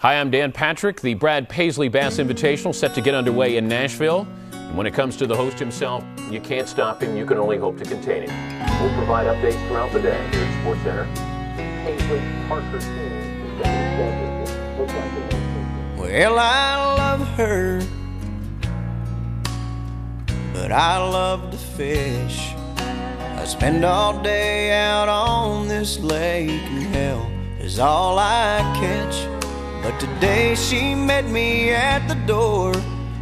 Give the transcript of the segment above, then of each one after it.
Hi, I'm Dan Patrick. The Brad Paisley Bass Invitational set to get underway in Nashville. And when it comes to the host himself, you can't stop him. You can only hope to contain him. We'll provide updates throughout the day here at SportsCenter. Paisley Parker Well, I love her, but I love to fish. I spend all day out on this lake, and hell is all I catch. But today she met me at the door,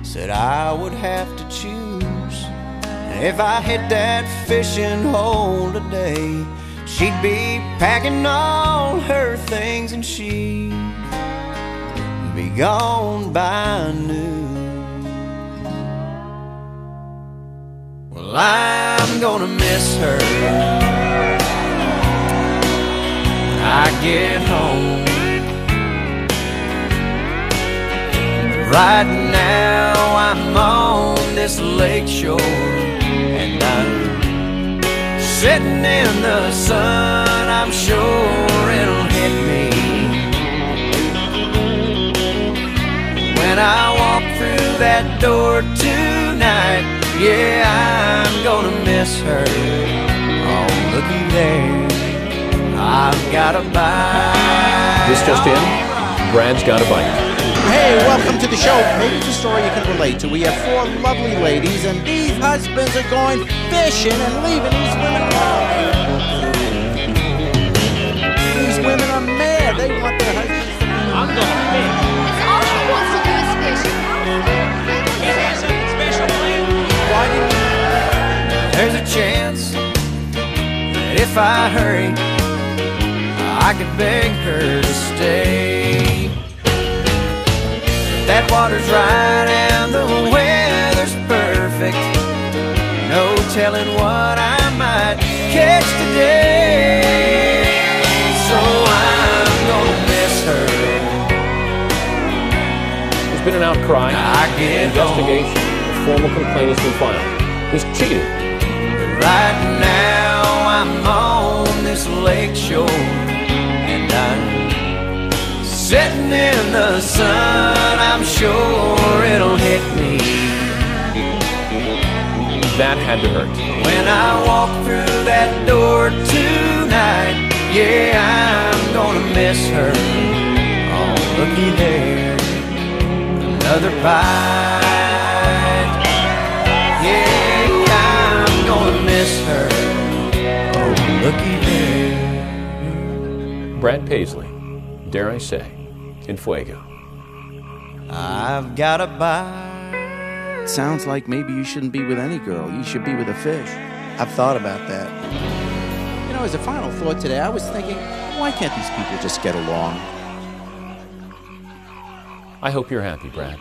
said I would have to choose. And if I hit that fishing hole today, she'd be packing all her things and she'd be gone by noon. Well, I'm gonna miss her when I get home. Right now I'm on this lake shore and I'm sitting in the sun. I'm sure it'll hit me when I walk through that door tonight. Yeah, I'm gonna miss her. Oh, looky there, I've got a bite. This just in. Brad's got a bite. Hey, welcome to the show. Maybe it's a story you can relate to. We have four lovely ladies, and these husbands are going fishing and leaving these women alone. These women are mad. They want their husbands to be. I'm going to fish. All she wants to do is fish. Why didn't There's a chance that if I hurry, I could beg her to stay. Water's right and the weather's perfect. No telling what I might catch today. So I'm gonna miss her. There's been an outcry. I get Investigation. A formal complaint has been filed. He's cheated. Right now I'm on this lake shore and I'm sitting in the sun. I'm sure it'll hit me That had to hurt. when I walk through that door tonight. Yeah, I'm gonna miss her. Oh, looky there, another bite. Yeah, I'm gonna miss her. Oh, looky there. Brad Paisley, dare I say, in Fuego. I've got a bite. Sounds like maybe you shouldn't be with any girl. You should be with a fish. I've thought about that. You know, as a final thought today, I was thinking, why can't these people just get along? I hope you're happy, Brad.